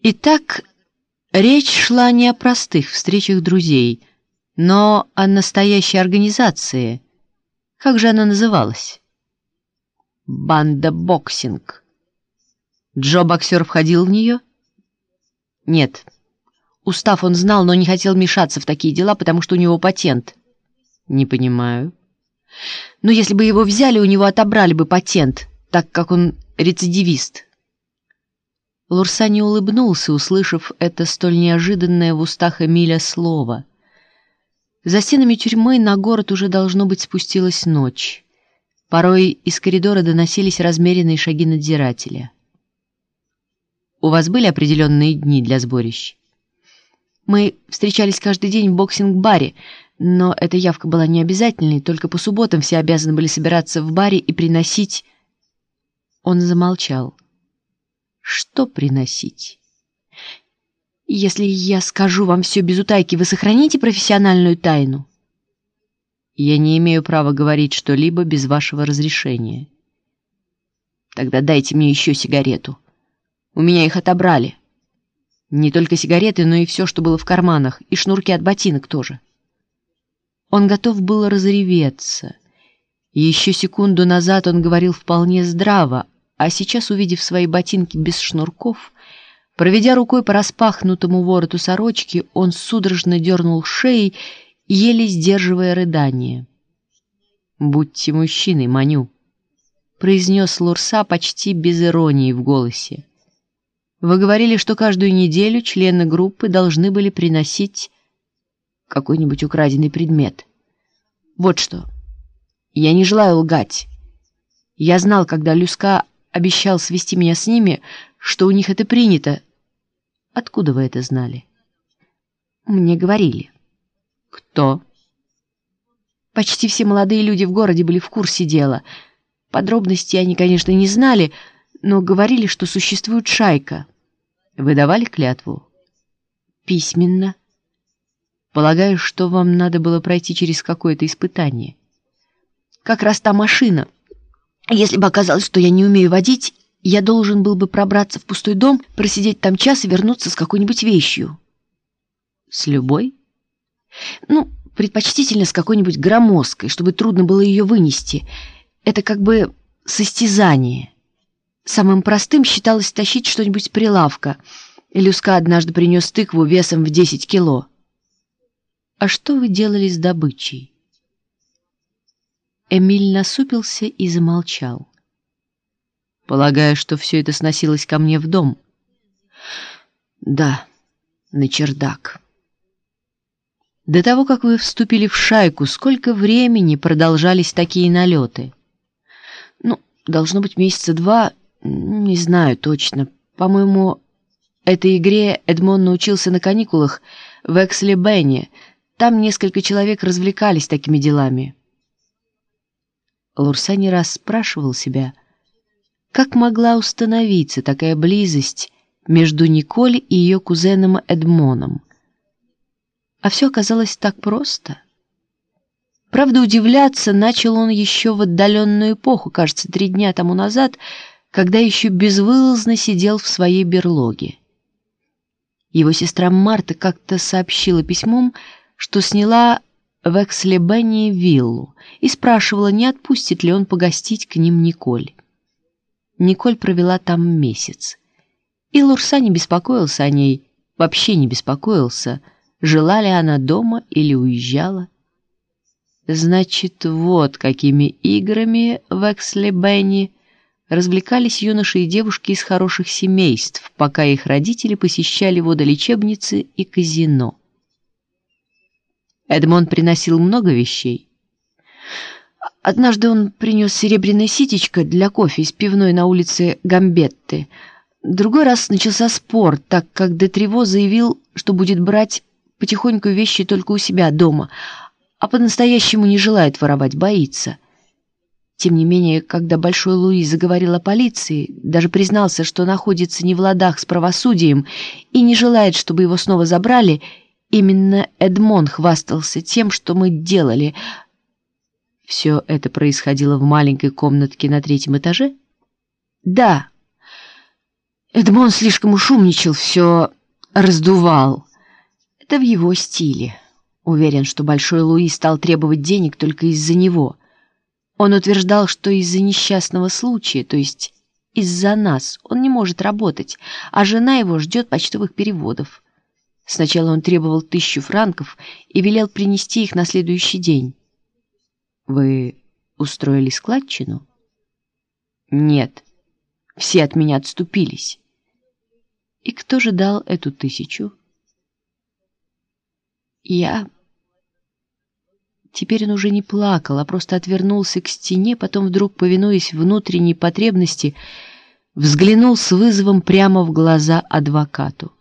Итак, речь шла не о простых встречах друзей, но о настоящей организации. Как же она называлась? Банда боксинг. Джо боксер входил в нее? Нет. Устав он знал, но не хотел мешаться в такие дела, потому что у него патент. Не понимаю. Но если бы его взяли, у него отобрали бы патент, так как он рецидивист. Лурсани улыбнулся, услышав это столь неожиданное в устах Эмиля слово. За стенами тюрьмы на город уже должно быть спустилась ночь. Порой из коридора доносились размеренные шаги надзирателя. «У вас были определенные дни для сборищ?» «Мы встречались каждый день в боксинг-баре, но эта явка была необязательной, только по субботам все обязаны были собираться в баре и приносить...» Он замолчал. Что приносить? Если я скажу вам все без утайки, вы сохраните профессиональную тайну? Я не имею права говорить что-либо без вашего разрешения. Тогда дайте мне еще сигарету. У меня их отобрали. Не только сигареты, но и все, что было в карманах, и шнурки от ботинок тоже. Он готов был разреветься. Еще секунду назад он говорил вполне здраво, а сейчас, увидев свои ботинки без шнурков, проведя рукой по распахнутому вороту сорочки, он судорожно дернул шеей, еле сдерживая рыдание. «Будьте мужчиной, Маню», — произнес Лурса почти без иронии в голосе. «Вы говорили, что каждую неделю члены группы должны были приносить какой-нибудь украденный предмет. Вот что. Я не желаю лгать. Я знал, когда Люска обещал свести меня с ними, что у них это принято. Откуда вы это знали? Мне говорили. Кто? Почти все молодые люди в городе были в курсе дела. Подробности они, конечно, не знали, но говорили, что существует шайка. Вы давали клятву? Письменно. Полагаю, что вам надо было пройти через какое-то испытание. Как раз та машина — если бы оказалось, что я не умею водить, я должен был бы пробраться в пустой дом, просидеть там час и вернуться с какой-нибудь вещью. С любой? Ну, предпочтительно с какой-нибудь громоздкой, чтобы трудно было ее вынести. Это как бы состязание. Самым простым считалось тащить что-нибудь с прилавка. Люска однажды принес тыкву весом в 10 кило. А что вы делали с добычей? Эмиль насупился и замолчал. Полагаю, что все это сносилось ко мне в дом. Да, на чердак. До того, как вы вступили в шайку, сколько времени продолжались такие налеты? Ну, должно быть месяца два, не знаю точно. По-моему, этой игре Эдмон научился на каникулах в Эксле-Бенне. Там несколько человек развлекались такими делами. Лурса не раз спрашивал себя, как могла установиться такая близость между Николь и ее кузеном Эдмоном. А все оказалось так просто. Правда, удивляться начал он еще в отдаленную эпоху, кажется, три дня тому назад, когда еще безвылазно сидел в своей берлоге. Его сестра Марта как-то сообщила письмом, что сняла в Экслебении виллу и спрашивала, не отпустит ли он погостить к ним Николь. Николь провела там месяц. И Лурса не беспокоился о ней, вообще не беспокоился, жила ли она дома или уезжала. Значит, вот какими играми в Экслебенни развлекались юноши и девушки из хороших семейств, пока их родители посещали водолечебницы и казино. Эдмон приносил много вещей. Однажды он принес серебряное ситечко для кофе из пивной на улице Гамбетты. Другой раз начался спор, так как Детрево заявил, что будет брать потихоньку вещи только у себя дома, а по-настоящему не желает воровать, боится. Тем не менее, когда Большой Луи заговорил о полиции, даже признался, что находится не в ладах с правосудием и не желает, чтобы его снова забрали, Именно Эдмон хвастался тем, что мы делали. Все это происходило в маленькой комнатке на третьем этаже? Да. Эдмон слишком уж умничал, все раздувал. Это в его стиле. Уверен, что Большой Луи стал требовать денег только из-за него. Он утверждал, что из-за несчастного случая, то есть из-за нас, он не может работать, а жена его ждет почтовых переводов. Сначала он требовал тысячу франков и велел принести их на следующий день. «Вы устроили складчину?» «Нет, все от меня отступились». «И кто же дал эту тысячу?» «Я...» Теперь он уже не плакал, а просто отвернулся к стене, потом вдруг, повинуясь внутренней потребности, взглянул с вызовом прямо в глаза адвокату.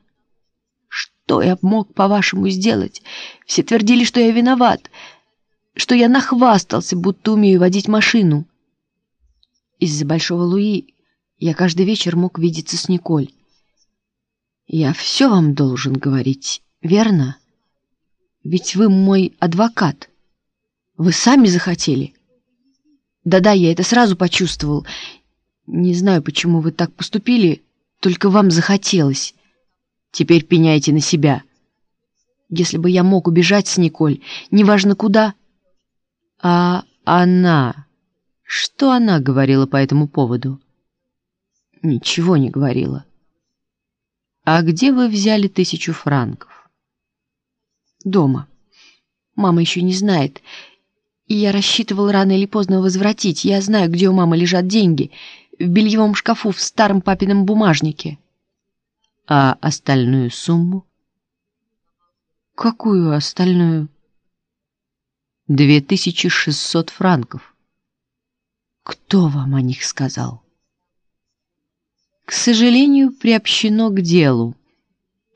«Что я мог, по-вашему, сделать? Все твердили, что я виноват, что я нахвастался, будто умею водить машину. Из-за Большого Луи я каждый вечер мог видеться с Николь. Я все вам должен говорить, верно? Ведь вы мой адвокат». Вы сами захотели? Да-да, я это сразу почувствовал. Не знаю, почему вы так поступили, только вам захотелось. Теперь пеняйте на себя. Если бы я мог убежать с Николь, неважно куда. А она... Что она говорила по этому поводу? Ничего не говорила. А где вы взяли тысячу франков? Дома. Мама еще не знает. И я рассчитывал рано или поздно возвратить. Я знаю, где у мамы лежат деньги. В бельевом шкафу в старом папином бумажнике. А остальную сумму? Какую остальную? Две тысячи шестьсот франков. Кто вам о них сказал? К сожалению, приобщено к делу.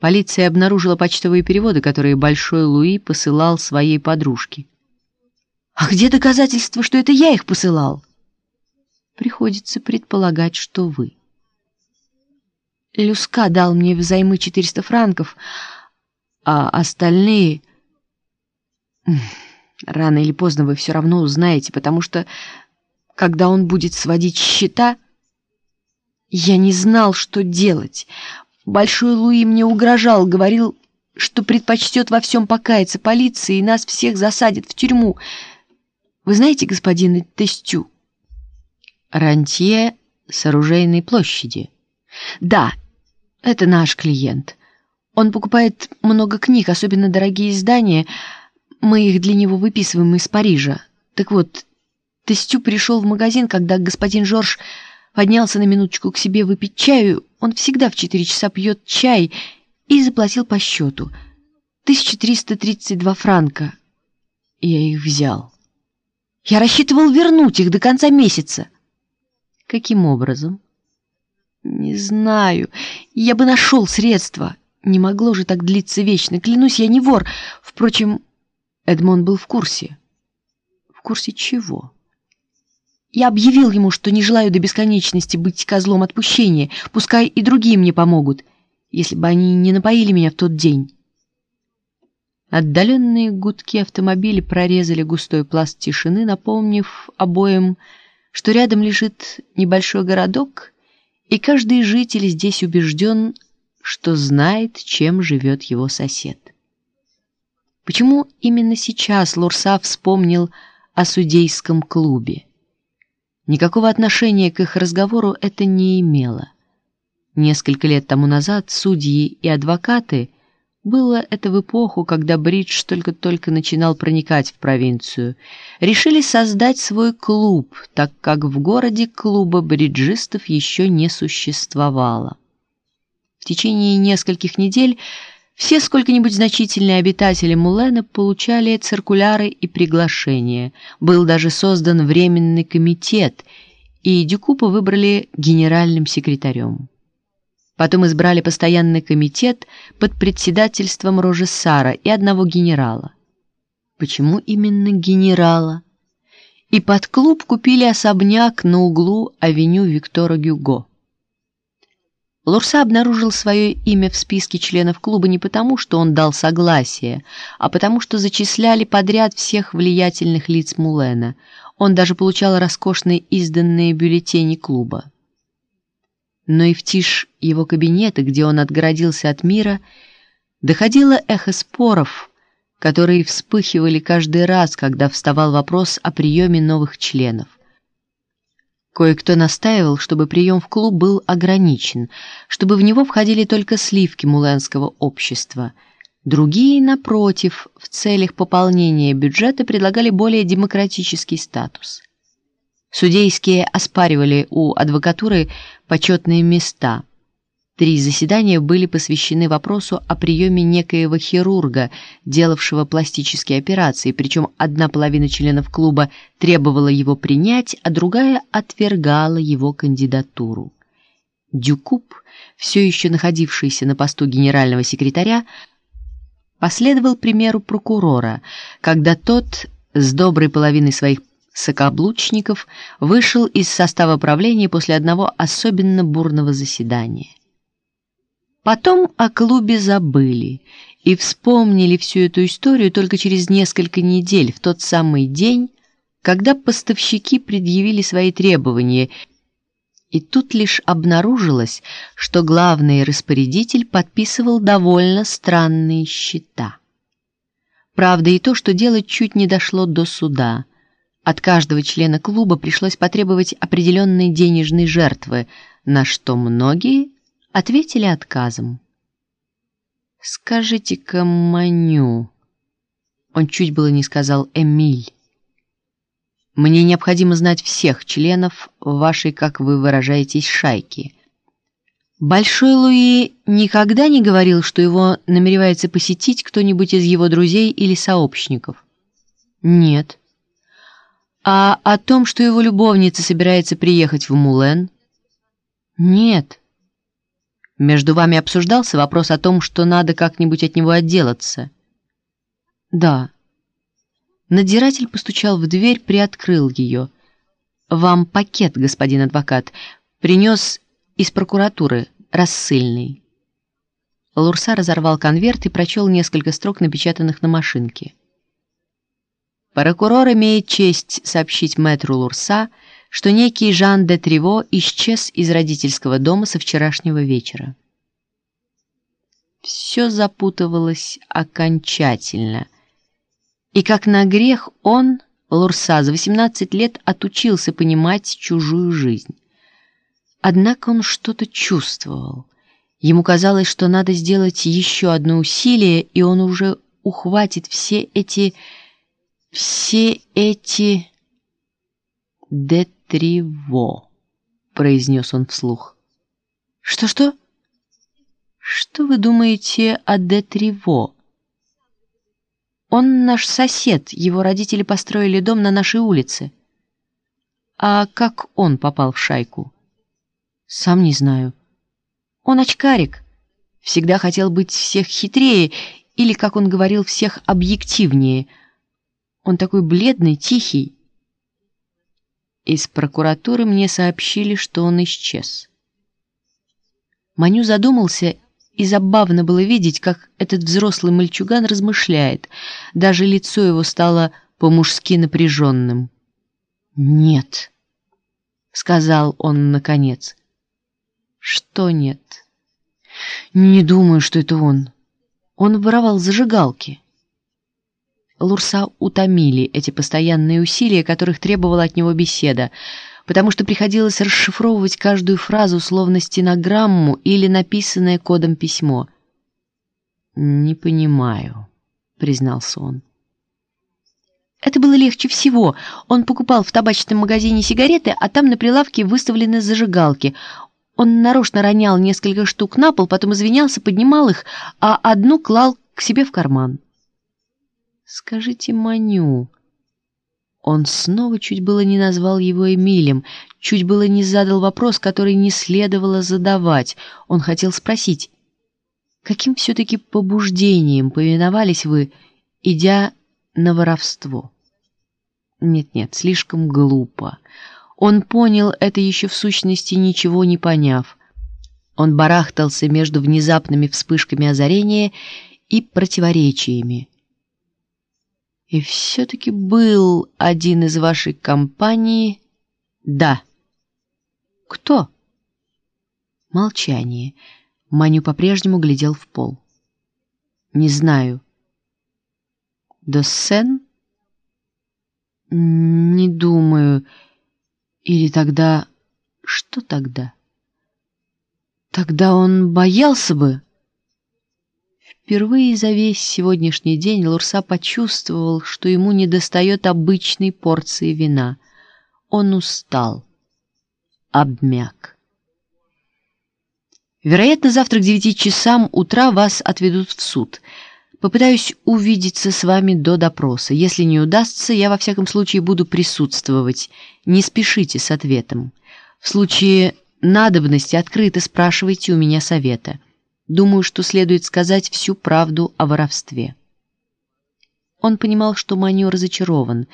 Полиция обнаружила почтовые переводы, которые Большой Луи посылал своей подружке. А где доказательства, что это я их посылал? Приходится предполагать, что вы. Люска дал мне взаймы 400 франков, а остальные... Рано или поздно вы все равно узнаете, потому что, когда он будет сводить счета, я не знал, что делать. Большой Луи мне угрожал, говорил, что предпочтет во всем покаяться полиции и нас всех засадит в тюрьму — вы знаете господина Тестю? Рантье с оружейной площади. Да, это наш клиент. Он покупает много книг, особенно дорогие издания. Мы их для него выписываем из Парижа. Так вот, Тестю пришел в магазин, когда господин Жорж поднялся на минуточку к себе выпить чаю. Он всегда в четыре часа пьет чай и заплатил по счету. 1332 франка. Я их взял. Я рассчитывал вернуть их до конца месяца. Каким образом? Не знаю. Я бы нашел средства. Не могло же так длиться вечно. Клянусь, я не вор. Впрочем, Эдмон был в курсе. В курсе чего? Я объявил ему, что не желаю до бесконечности быть козлом отпущения. Пускай и другие мне помогут, если бы они не напоили меня в тот день. Отдаленные гудки автомобиля прорезали густой пласт тишины, напомнив обоим, что рядом лежит небольшой городок, и каждый житель здесь убежден, что знает, чем живет его сосед. Почему именно сейчас Лурса вспомнил о судейском клубе? Никакого отношения к их разговору это не имело. Несколько лет тому назад судьи и адвокаты – было это в эпоху, когда бридж только-только начинал проникать в провинцию. Решили создать свой клуб, так как в городе клуба бриджистов еще не существовало. В течение нескольких недель все сколько-нибудь значительные обитатели Мулена получали циркуляры и приглашения. Был даже создан временный комитет, и Дюкупа выбрали генеральным секретарем. Потом избрали постоянный комитет под председательством Рожессара и одного генерала. Почему именно генерала? И под клуб купили особняк на углу авеню Виктора Гюго. Лурса обнаружил свое имя в списке членов клуба не потому, что он дал согласие, а потому что зачисляли подряд всех влиятельных лиц Мулена. Он даже получал роскошные изданные бюллетени клуба. Но и в тишь его кабинета, где он отгородился от мира, доходило эхо споров, которые вспыхивали каждый раз, когда вставал вопрос о приеме новых членов. Кое-кто настаивал, чтобы прием в клуб был ограничен, чтобы в него входили только сливки муленского общества. Другие, напротив, в целях пополнения бюджета предлагали более демократический статус. Судейские оспаривали у адвокатуры почетные места. Три заседания были посвящены вопросу о приеме некоего хирурга, делавшего пластические операции, причем одна половина членов клуба требовала его принять, а другая отвергала его кандидатуру. Дюкуб, все еще находившийся на посту генерального секретаря, последовал примеру прокурора, когда тот с доброй половиной своих Сокоблучников вышел из состава правления после одного особенно бурного заседания. Потом о клубе забыли и вспомнили всю эту историю только через несколько недель, в тот самый день, когда поставщики предъявили свои требования, и тут лишь обнаружилось, что главный распорядитель подписывал довольно странные счета. Правда и то, что дело чуть не дошло до суда – от каждого члена клуба пришлось потребовать определенной денежной жертвы, на что многие ответили отказом. «Скажите-ка, Маню...» Он чуть было не сказал «Эмиль». «Мне необходимо знать всех членов вашей, как вы выражаетесь, шайки». Большой Луи никогда не говорил, что его намеревается посетить кто-нибудь из его друзей или сообщников. «Нет». А о том, что его любовница собирается приехать в Мулен? Нет. Между вами обсуждался вопрос о том, что надо как-нибудь от него отделаться? Да. Надзиратель постучал в дверь, приоткрыл ее. Вам пакет, господин адвокат, принес из прокуратуры, рассыльный. Лурса разорвал конверт и прочел несколько строк, напечатанных на машинке. Прокурор имеет честь сообщить мэтру Лурса, что некий Жан де Триво исчез из родительского дома со вчерашнего вечера. Все запутывалось окончательно. И как на грех он, Лурса, за 18 лет отучился понимать чужую жизнь. Однако он что-то чувствовал. Ему казалось, что надо сделать еще одно усилие, и он уже ухватит все эти все эти детриво, произнес он вслух. Что-что? Что вы думаете о детриво? Он наш сосед, его родители построили дом на нашей улице. А как он попал в шайку? Сам не знаю. Он очкарик. Всегда хотел быть всех хитрее или, как он говорил, всех объективнее — он такой бледный, тихий. Из прокуратуры мне сообщили, что он исчез. Маню задумался, и забавно было видеть, как этот взрослый мальчуган размышляет. Даже лицо его стало по-мужски напряженным. «Нет», — сказал он наконец. «Что нет?» «Не думаю, что это он. Он воровал зажигалки». Лурса утомили эти постоянные усилия, которых требовала от него беседа, потому что приходилось расшифровывать каждую фразу словно стенограмму или написанное кодом письмо. «Не понимаю», — признался он. Это было легче всего. Он покупал в табачном магазине сигареты, а там на прилавке выставлены зажигалки. Он нарочно ронял несколько штук на пол, потом извинялся, поднимал их, а одну клал к себе в карман. Скажите Маню. Он снова чуть было не назвал его Эмилем, чуть было не задал вопрос, который не следовало задавать. Он хотел спросить, каким все-таки побуждением повиновались вы, идя на воровство? Нет-нет, слишком глупо. Он понял это еще в сущности, ничего не поняв. Он барахтался между внезапными вспышками озарения и противоречиями. И все-таки был один из вашей компании... Да. Кто? Молчание. Маню по-прежнему глядел в пол. «Не знаю». «Доссен?» «Не думаю. Или тогда...» «Что тогда?» «Тогда он боялся бы...» Впервые за весь сегодняшний день Лурса почувствовал, что ему недостает обычной порции вина. Он устал, обмяк. Вероятно, завтра к девяти часам утра вас отведут в суд. Попытаюсь увидеться с вами до допроса. Если не удастся, я во всяком случае буду присутствовать. Не спешите с ответом. В случае надобности открыто спрашивайте у меня совета. Думаю, что следует сказать всю правду о воровстве. Он понимал, что Маню разочарован.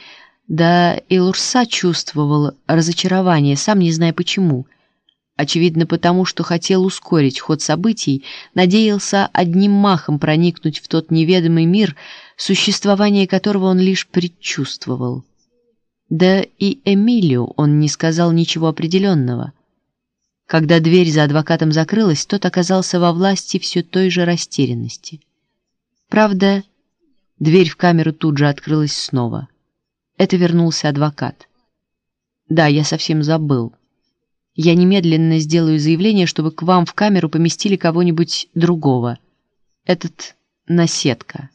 Да и Лурса чувствовал разочарование, сам не зная почему – Очевидно, потому что хотел ускорить ход событий, надеялся одним махом проникнуть в тот неведомый мир, существование которого он лишь предчувствовал. Да и Эмилию он не сказал ничего определенного. Когда дверь за адвокатом закрылась, тот оказался во власти все той же растерянности. Правда, дверь в камеру тут же открылась снова. Это вернулся адвокат. «Да, я совсем забыл», я немедленно сделаю заявление, чтобы к вам в камеру поместили кого-нибудь другого. Этот наседка.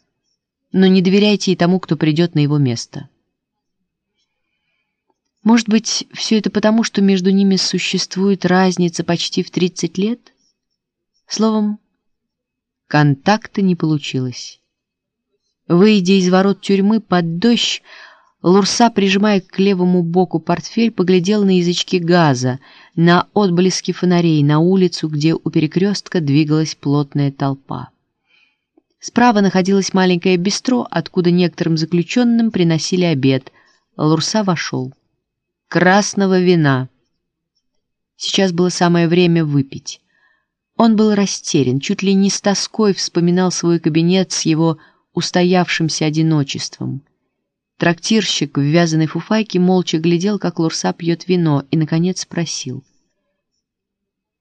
Но не доверяйте и тому, кто придет на его место. Может быть, все это потому, что между ними существует разница почти в 30 лет? Словом, контакта не получилось. Выйдя из ворот тюрьмы под дождь, Лурса, прижимая к левому боку портфель, поглядел на язычки газа, на отблески фонарей, на улицу, где у перекрестка двигалась плотная толпа. Справа находилось маленькое бистро, откуда некоторым заключенным приносили обед. Лурса вошел. Красного вина. Сейчас было самое время выпить. Он был растерян, чуть ли не с тоской вспоминал свой кабинет с его устоявшимся одиночеством — Трактирщик в вязаной фуфайке молча глядел, как Лурса пьет вино, и, наконец, спросил.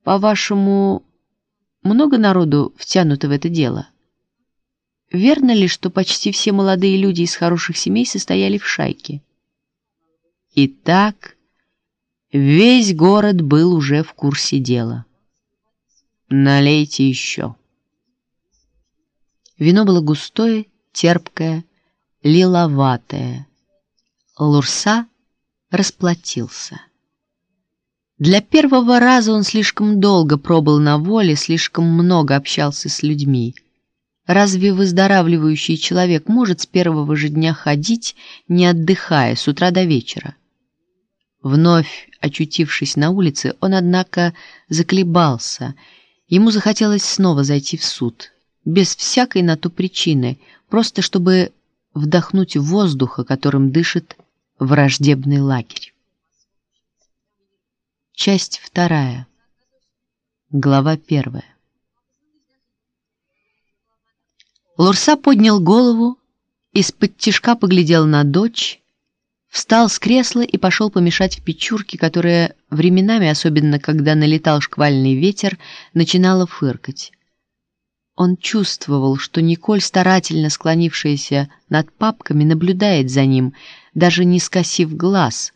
«По-вашему, много народу втянуто в это дело? Верно ли, что почти все молодые люди из хороших семей состояли в шайке?» Итак, весь город был уже в курсе дела. «Налейте еще». Вино было густое, терпкое, лиловатое. Лурса расплатился. Для первого раза он слишком долго пробыл на воле, слишком много общался с людьми. Разве выздоравливающий человек может с первого же дня ходить, не отдыхая, с утра до вечера? Вновь очутившись на улице, он, однако, заколебался. Ему захотелось снова зайти в суд, без всякой на то причины, просто чтобы вдохнуть воздуха, которым дышит враждебный лагерь. Часть вторая. Глава первая. Лурса поднял голову, из-под тишка поглядел на дочь, встал с кресла и пошел помешать в печурке, которая временами, особенно когда налетал шквальный ветер, начинала фыркать. Он чувствовал, что Николь, старательно склонившаяся над папками, наблюдает за ним, даже не скосив глаз,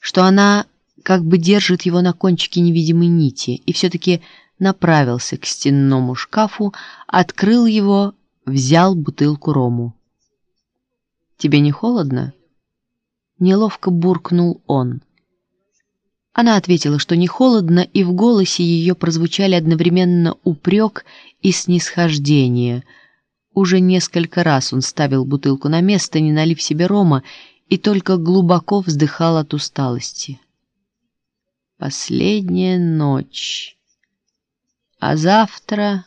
что она как бы держит его на кончике невидимой нити, и все-таки направился к стенному шкафу, открыл его, взял бутылку рому. «Тебе не холодно?» Неловко буркнул он. Она ответила, что не холодно, и в голосе ее прозвучали одновременно упрек и снисхождение. Уже несколько раз он ставил бутылку на место, не налив себе рома, и только глубоко вздыхал от усталости. Последняя ночь. А завтра...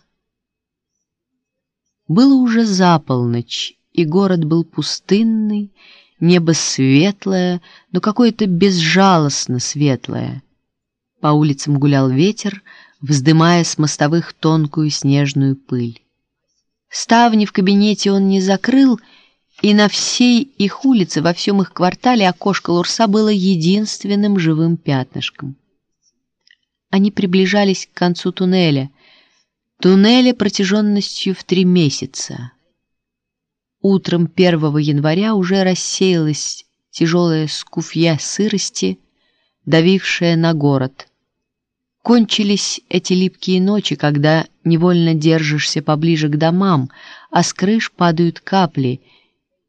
Было уже за полночь, и город был пустынный, небо светлое, но какое-то безжалостно светлое. По улицам гулял ветер, вздымая с мостовых тонкую снежную пыль. Ставни в кабинете он не закрыл, и на всей их улице, во всем их квартале окошко Лурса было единственным живым пятнышком. Они приближались к концу туннеля. Туннеля протяженностью в три месяца. Утром 1 января уже рассеялась тяжелая скуфья сырости, давившая на город. Кончились эти липкие ночи, когда невольно держишься поближе к домам, а с крыш падают капли,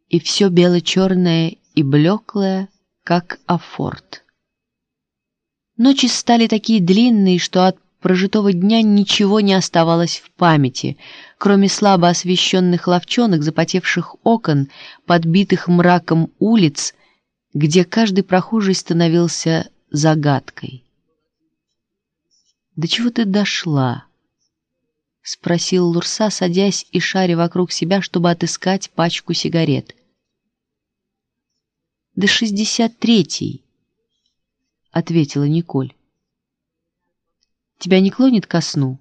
и все бело-черное и блеклое, как афорт. Ночи стали такие длинные, что от прожитого дня ничего не оставалось в памяти, кроме слабо освещенных ловчонок, запотевших окон, подбитых мраком улиц, где каждый прохожий становился загадкой. «До чего ты дошла?» — спросил Лурса, садясь и шаря вокруг себя, чтобы отыскать пачку сигарет. «До шестьдесят третий», — ответила Николь. «Тебя не клонит ко сну?»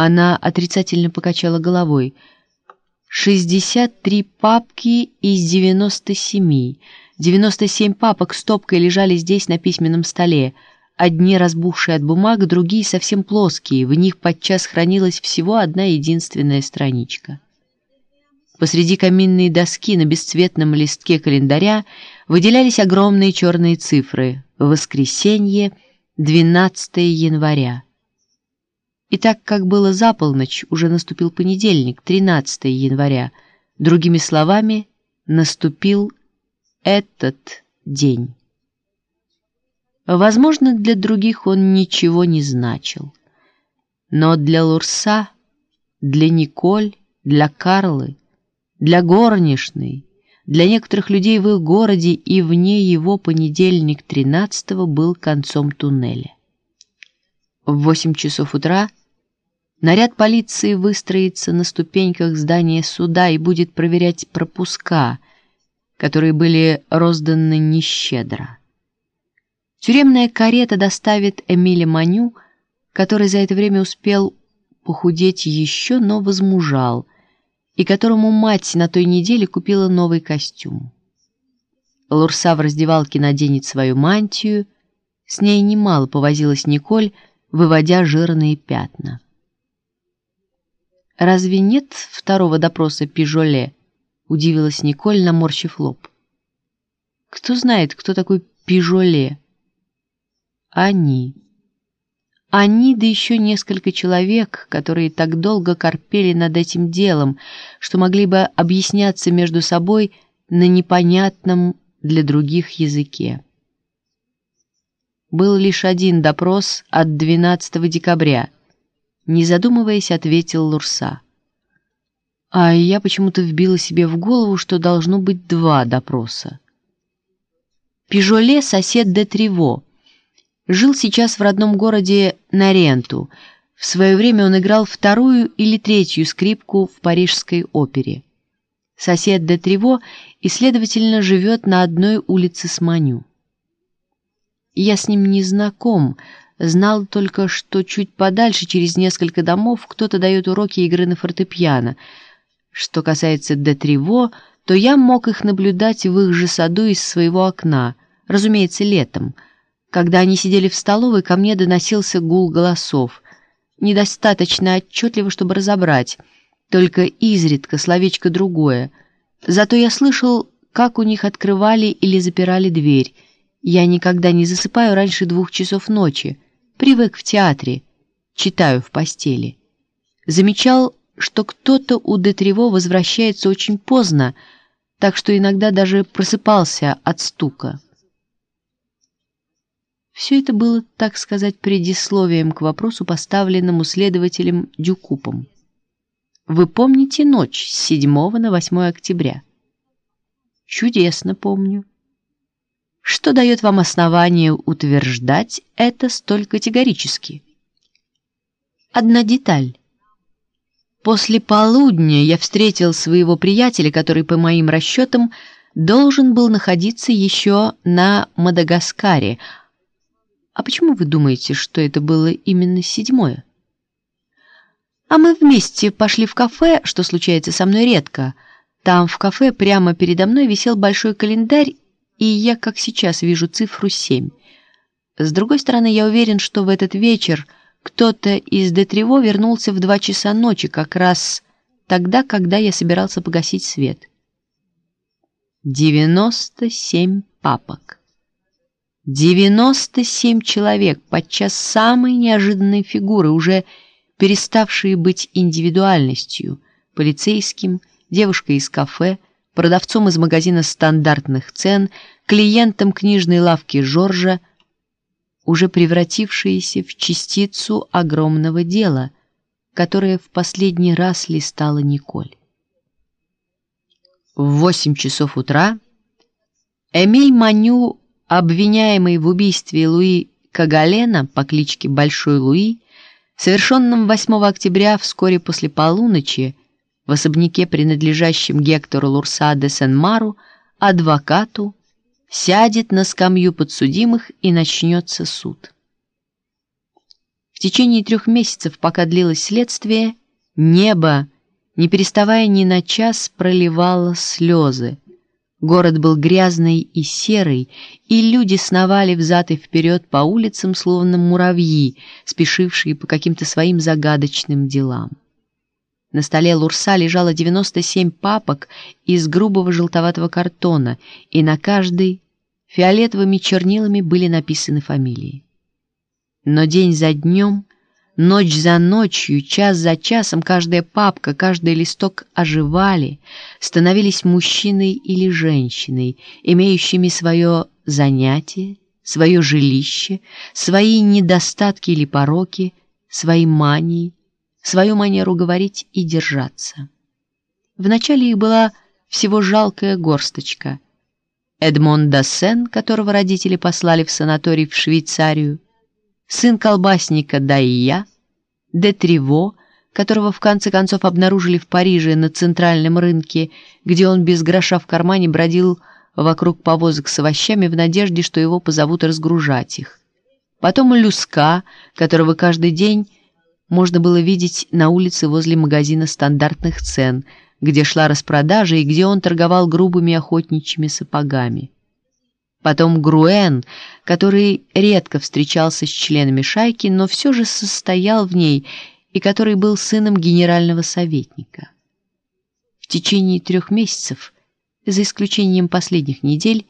Она отрицательно покачала головой. «Шестьдесят три папки из девяносто семи. Девяносто семь папок стопкой лежали здесь на письменном столе. Одни разбухшие от бумаг, другие совсем плоские. В них подчас хранилась всего одна единственная страничка». Посреди каминной доски на бесцветном листке календаря выделялись огромные черные цифры. Воскресенье, 12 января. И так как было за полночь, уже наступил понедельник, 13 января. Другими словами, наступил этот день. Возможно, для других он ничего не значил. Но для Лурса, для Николь, для Карлы — для горничной, для некоторых людей в их городе и вне его понедельник 13-го был концом туннеля. В 8 часов утра наряд полиции выстроится на ступеньках здания суда и будет проверять пропуска, которые были розданы нещедро. Тюремная карета доставит Эмиля Маню, который за это время успел похудеть еще, но возмужал – и которому мать на той неделе купила новый костюм. Лурса в раздевалке наденет свою мантию, с ней немало повозилась Николь, выводя жирные пятна. «Разве нет второго допроса Пижоле?» — удивилась Николь, наморщив лоб. «Кто знает, кто такой Пижоле?» «Они». Они, да еще несколько человек, которые так долго корпели над этим делом, что могли бы объясняться между собой на непонятном для других языке. Был лишь один допрос от 12 декабря. Не задумываясь, ответил Лурса. А я почему-то вбила себе в голову, что должно быть два допроса. Пижоле — сосед де Трево, жил сейчас в родном городе Наренту. В свое время он играл вторую или третью скрипку в парижской опере. Сосед де Трево и, следовательно, живет на одной улице с Маню. Я с ним не знаком, знал только, что чуть подальше, через несколько домов, кто-то дает уроки игры на фортепиано. Что касается де Трево, то я мог их наблюдать в их же саду из своего окна, разумеется, летом — когда они сидели в столовой, ко мне доносился гул голосов. Недостаточно отчетливо, чтобы разобрать, только изредка словечко другое. Зато я слышал, как у них открывали или запирали дверь. Я никогда не засыпаю раньше двух часов ночи. Привык в театре. Читаю в постели. Замечал, что кто-то у Детрево возвращается очень поздно, так что иногда даже просыпался от стука. Все это было, так сказать, предисловием к вопросу, поставленному следователем Дюкупом. Вы помните ночь с 7 на 8 октября? Чудесно помню. Что дает вам основание утверждать это столь категорически? Одна деталь. После полудня я встретил своего приятеля, который, по моим расчетам, должен был находиться еще на Мадагаскаре, а почему вы думаете, что это было именно седьмое? А мы вместе пошли в кафе, что случается со мной редко. Там в кафе прямо передо мной висел большой календарь, и я, как сейчас, вижу цифру семь. С другой стороны, я уверен, что в этот вечер кто-то из Детрево вернулся в два часа ночи, как раз тогда, когда я собирался погасить свет. 97 папок. 97 человек, подчас самой неожиданной фигуры, уже переставшие быть индивидуальностью, полицейским, девушкой из кафе, продавцом из магазина стандартных цен, клиентом книжной лавки Жоржа, уже превратившиеся в частицу огромного дела, которое в последний раз листала Николь. В восемь часов утра Эмиль Маню, обвиняемый в убийстве Луи Кагалена по кличке Большой Луи, совершенном 8 октября вскоре после полуночи в особняке, принадлежащем Гектору Лурса де Сен-Мару, адвокату, сядет на скамью подсудимых и начнется суд. В течение трех месяцев, пока длилось следствие, небо, не переставая ни на час, проливало слезы. Город был грязный и серый, и люди сновали взад и вперед по улицам, словно муравьи, спешившие по каким-то своим загадочным делам. На столе Лурса лежало 97 папок из грубого желтоватого картона, и на каждой фиолетовыми чернилами были написаны фамилии. Но день за днем, ночь за ночью, час за часом каждая папка, каждый листок оживали, становились мужчиной или женщиной, имеющими свое занятие, свое жилище, свои недостатки или пороки, свои мании, свою манеру говорить и держаться. Вначале их была всего жалкая горсточка. Эдмон Дассен, которого родители послали в санаторий в Швейцарию, сын колбасника Дайя, Де Триво, которого в конце концов обнаружили в Париже на центральном рынке, где он без гроша в кармане бродил вокруг повозок с овощами в надежде, что его позовут разгружать их. Потом Люска, которого каждый день можно было видеть на улице возле магазина стандартных цен, где шла распродажа и где он торговал грубыми охотничьими сапогами. Потом Груэн, который редко встречался с членами шайки, но все же состоял в ней и который был сыном генерального советника. В течение трех месяцев, за исключением последних недель,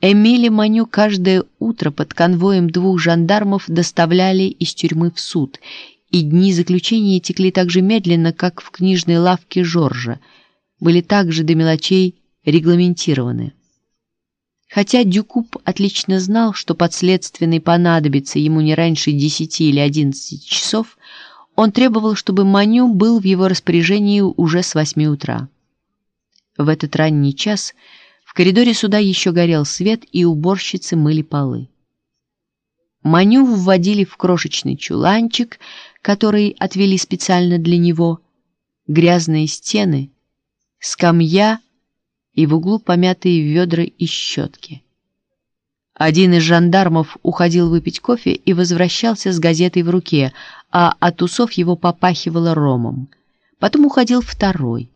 Эмили Маню каждое утро под конвоем двух жандармов доставляли из тюрьмы в суд, и дни заключения текли так же медленно, как в книжной лавке Жоржа, были также до мелочей регламентированы. Хотя Дюкуб отлично знал, что подследственный понадобится ему не раньше десяти или одиннадцати часов, он требовал, чтобы Маню был в его распоряжении уже с восьми утра. В этот ранний час в коридоре суда еще горел свет, и уборщицы мыли полы. Маню вводили в крошечный чуланчик, который отвели специально для него, грязные стены, скамья и в углу помятые ведра и щетки. Один из жандармов уходил выпить кофе и возвращался с газетой в руке, а от усов его попахивало ромом. Потом уходил второй.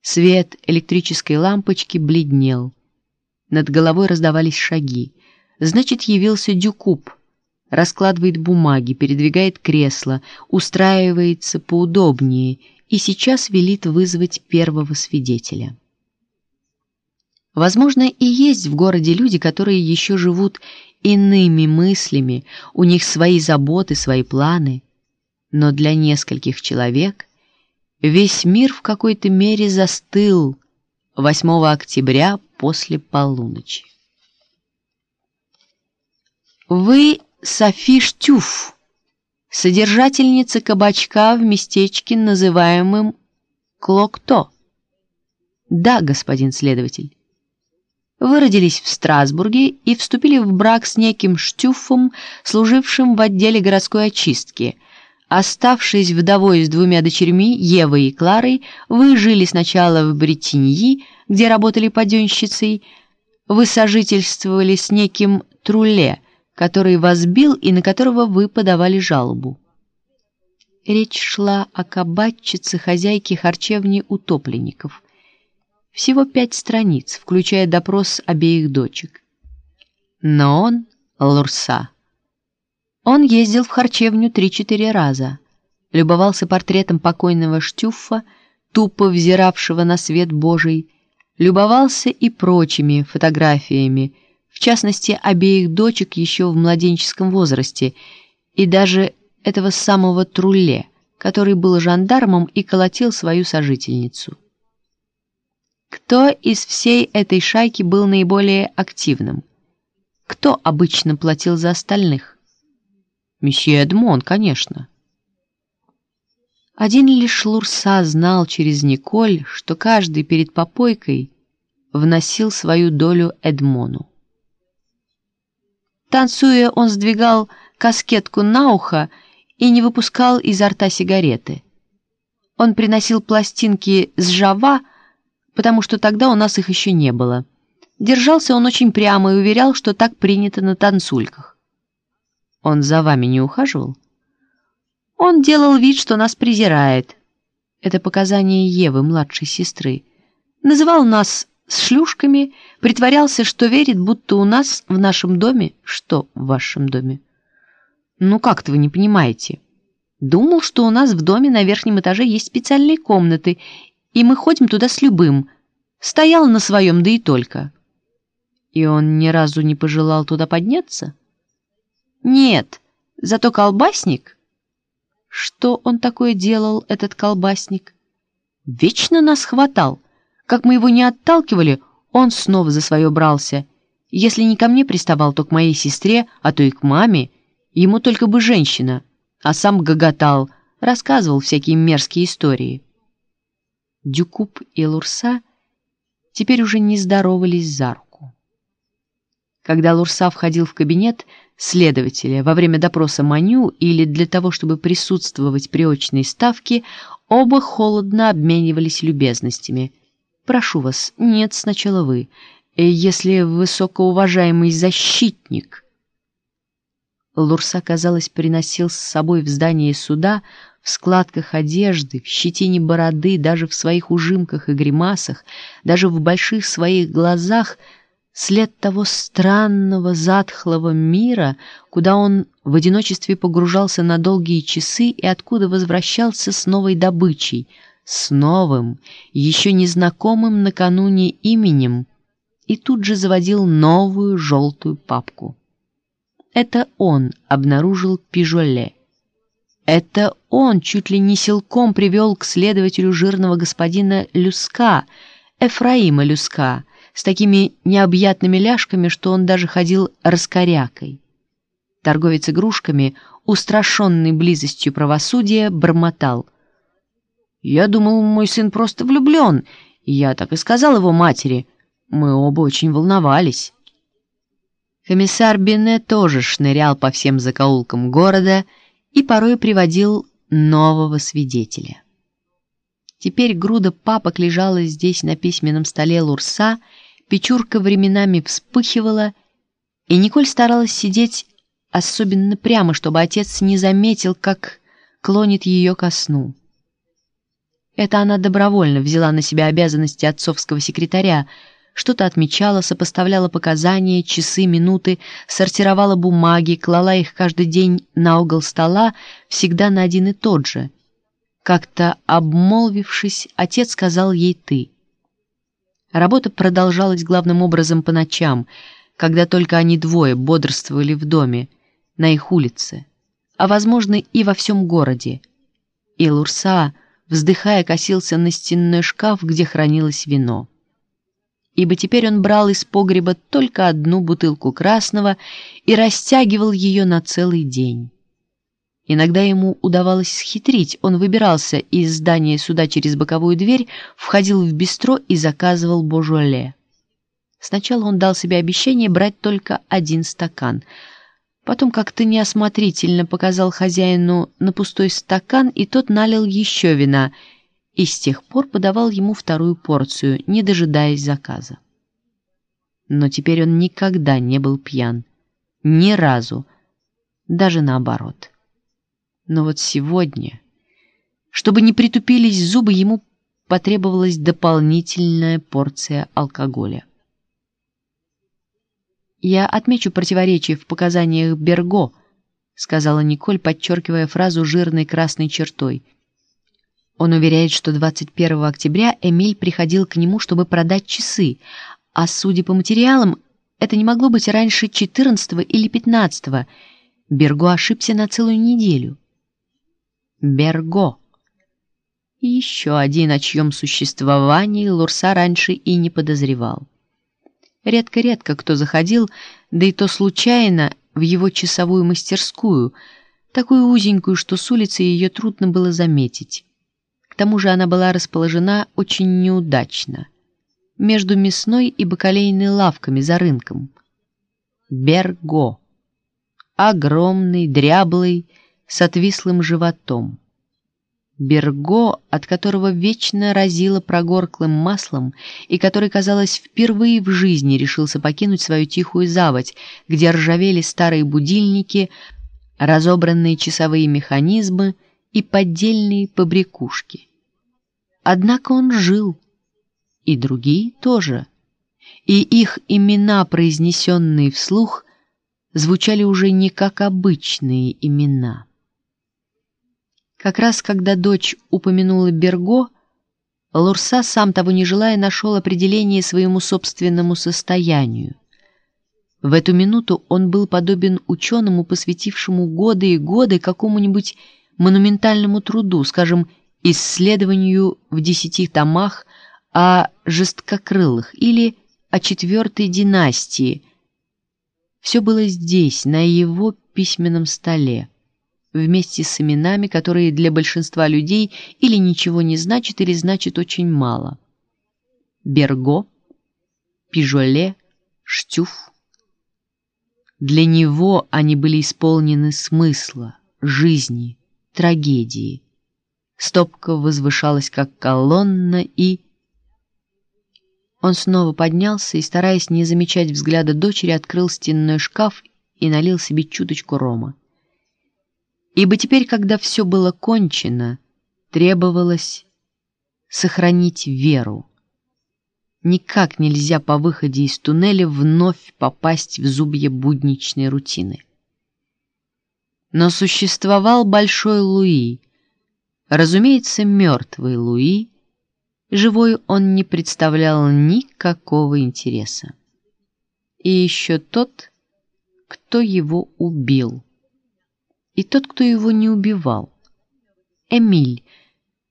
Свет электрической лампочки бледнел. Над головой раздавались шаги. Значит, явился Дюкуб — раскладывает бумаги, передвигает кресло, устраивается поудобнее и сейчас велит вызвать первого свидетеля. Возможно, и есть в городе люди, которые еще живут иными мыслями, у них свои заботы, свои планы. Но для нескольких человек весь мир в какой-то мере застыл 8 октября после полуночи. Вы Софи Штюф, содержательница кабачка в местечке, называемом Клокто. Да, господин следователь. Вы родились в Страсбурге и вступили в брак с неким Штюфом, служившим в отделе городской очистки. Оставшись вдовой с двумя дочерьми, Евой и Кларой, вы жили сначала в Бретиньи, где работали паденщицей, вы сожительствовали с неким Труле, который вас бил и на которого вы подавали жалобу. Речь шла о кабачице хозяйки харчевни утопленников. Всего пять страниц, включая допрос обеих дочек. Но он, Лурса, Он ездил в харчевню три-четыре раза, любовался портретом покойного Штюффа, тупо взиравшего на свет Божий, любовался и прочими фотографиями, в частности, обеих дочек еще в младенческом возрасте, и даже этого самого Трулле, который был жандармом и колотил свою сожительницу. Кто из всей этой шайки был наиболее активным? Кто обычно платил за остальных? Месье Эдмон, конечно. Один лишь Лурса знал через Николь, что каждый перед попойкой вносил свою долю Эдмону. Танцуя, он сдвигал каскетку на ухо и не выпускал изо рта сигареты. Он приносил пластинки с жава, потому что тогда у нас их еще не было. Держался он очень прямо и уверял, что так принято на танцульках. Он за вами не ухаживал? Он делал вид, что нас презирает. Это показание Евы, младшей сестры. Называл нас с шлюшками, притворялся, что верит, будто у нас в нашем доме... Что в вашем доме? Ну как-то вы не понимаете. Думал, что у нас в доме на верхнем этаже есть специальные комнаты, и мы ходим туда с любым. Стоял на своем, да и только. И он ни разу не пожелал туда подняться? Нет, зато колбасник... Что он такое делал, этот колбасник? Вечно нас хватал. Как мы его не отталкивали, он снова за свое брался. Если не ко мне приставал, то к моей сестре, а то и к маме. Ему только бы женщина. А сам гоготал, рассказывал всякие мерзкие истории. Дюкуб и Лурса теперь уже не здоровались за руку. Когда Лурса входил в кабинет, следователя во время допроса Маню или для того, чтобы присутствовать при очной ставке, оба холодно обменивались любезностями. «Прошу вас, нет, сначала вы. Э, если высокоуважаемый защитник...» Лурса, казалось, приносил с собой в здание суда в складках одежды, в щетине бороды, даже в своих ужимках и гримасах, даже в больших своих глазах — след того странного затхлого мира, куда он в одиночестве погружался на долгие часы и откуда возвращался с новой добычей, с новым, еще незнакомым накануне именем, и тут же заводил новую желтую папку. Это он обнаружил Пижоле. Это он чуть ли не силком привел к следователю жирного господина Люска, Эфраима Люска, с такими необъятными ляжками, что он даже ходил раскорякой. Торговец игрушками, устрашенный близостью правосудия, бормотал. «Я думал, мой сын просто влюблен. Я так и сказал его матери. Мы оба очень волновались». Комиссар Бене тоже шнырял по всем закоулкам города и порой приводил нового свидетеля. Теперь груда папок лежала здесь на письменном столе Лурса Печурка временами вспыхивала, и Николь старалась сидеть особенно прямо, чтобы отец не заметил, как клонит ее ко сну. Это она добровольно взяла на себя обязанности отцовского секретаря, что-то отмечала, сопоставляла показания, часы, минуты, сортировала бумаги, клала их каждый день на угол стола, всегда на один и тот же. Как-то обмолвившись, отец сказал ей «ты». Работа продолжалась главным образом по ночам, когда только они двое бодрствовали в доме, на их улице, а, возможно, и во всем городе. И Лурса, вздыхая, косился на стенной шкаф, где хранилось вино. Ибо теперь он брал из погреба только одну бутылку красного и растягивал ее на целый день. Иногда ему удавалось схитрить. Он выбирался из здания суда через боковую дверь, входил в бистро и заказывал божуале. Сначала он дал себе обещание брать только один стакан. Потом как-то неосмотрительно показал хозяину на пустой стакан, и тот налил еще вина, и с тех пор подавал ему вторую порцию, не дожидаясь заказа. Но теперь он никогда не был пьян. Ни разу. Даже наоборот. Но вот сегодня, чтобы не притупились зубы, ему потребовалась дополнительная порция алкоголя. Я отмечу противоречие в показаниях Берго, — сказала Николь, подчеркивая фразу жирной красной чертой. Он уверяет, что 21 октября Эмиль приходил к нему, чтобы продать часы, а, судя по материалам, это не могло быть раньше 14 или 15 -го. Берго ошибся на целую неделю. Берго. еще один, о чьем существовании Лурса раньше и не подозревал. Редко-редко кто заходил, да и то случайно, в его часовую мастерскую, такую узенькую, что с улицы ее трудно было заметить. К тому же она была расположена очень неудачно, между мясной и бакалейной лавками за рынком. Берго. Огромный, дряблый, с отвислым животом. Берго, от которого вечно разило прогорклым маслом и который, казалось, впервые в жизни решился покинуть свою тихую заводь, где ржавели старые будильники, разобранные часовые механизмы и поддельные побрякушки. Однако он жил, и другие тоже, и их имена, произнесенные вслух, звучали уже не как обычные имена. Как раз когда дочь упомянула Берго, Лурса, сам того не желая, нашел определение своему собственному состоянию. В эту минуту он был подобен ученому, посвятившему годы и годы какому-нибудь монументальному труду, скажем, исследованию в десяти томах о жесткокрылых или о четвертой династии. Все было здесь, на его письменном столе вместе с именами, которые для большинства людей или ничего не значат, или значат очень мало. Берго, Пижоле, Штюф. Для него они были исполнены смысла, жизни, трагедии. Стопка возвышалась как колонна и... Он снова поднялся и, стараясь не замечать взгляда дочери, открыл стенной шкаф и налил себе чуточку рома. Ибо теперь, когда все было кончено, требовалось сохранить веру. Никак нельзя по выходе из туннеля вновь попасть в зубья будничной рутины. Но существовал Большой Луи, разумеется, мертвый Луи, живой он не представлял никакого интереса. И еще тот, кто его убил и тот, кто его не убивал. Эмиль,